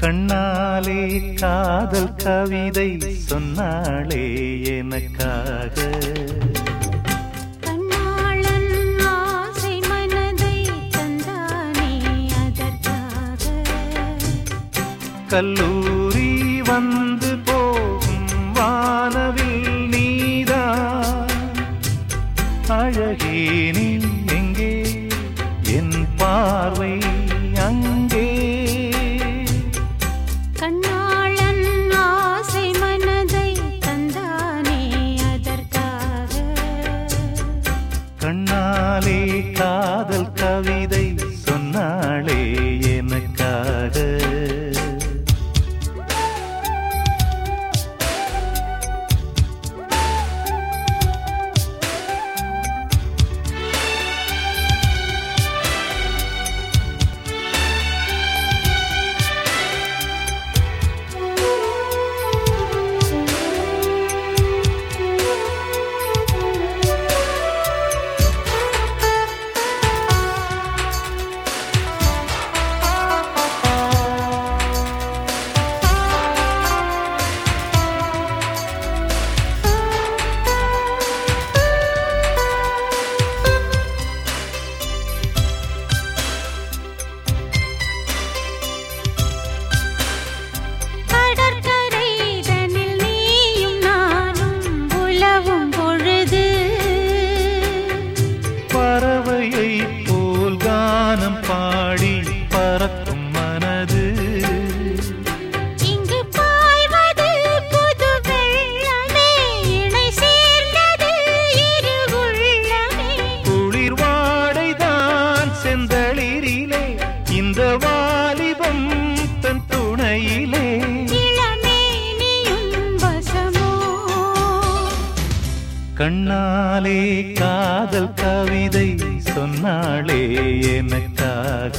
கண்ணாலே காதல் கவிதை சொன்னாளே எனக்காக. கல்லூரி வந்து போகும் வானவில் நீதான். அழகே நீ காதல் கானம் பாடி பறக்கும் மனது. இங்கு பாய்வது புது வெள்ளமே இணை சேர்ந்தது இரு உள்ளமே குளிர் வாடைதான் செந்தளிரிலே இந்த வாலிபம் தன் துணையிலே. கண்ணாலே காதல் கவிதை சொன்னாளே எனக்காக.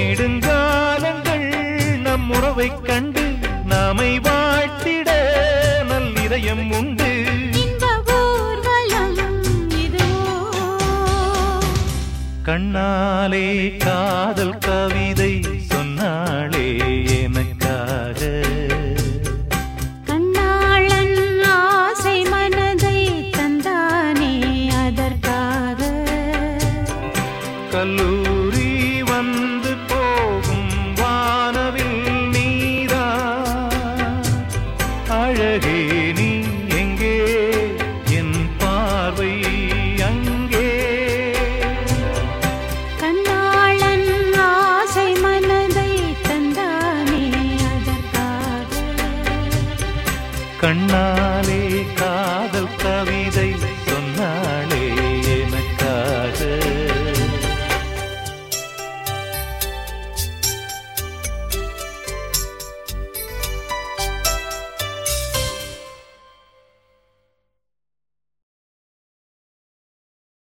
நெடுங்காலங்கள் நம் உறவைக் கண்டு நாமை வாழ்த்திட நல்லிதயம் உண்டு. கண்ணாலே காதல் கவிதை சொன்னாளே எனக்காக. கண்ணாளன் ஆசை மனதை தந்தானே அதற்காக. கல்லூரி அழகே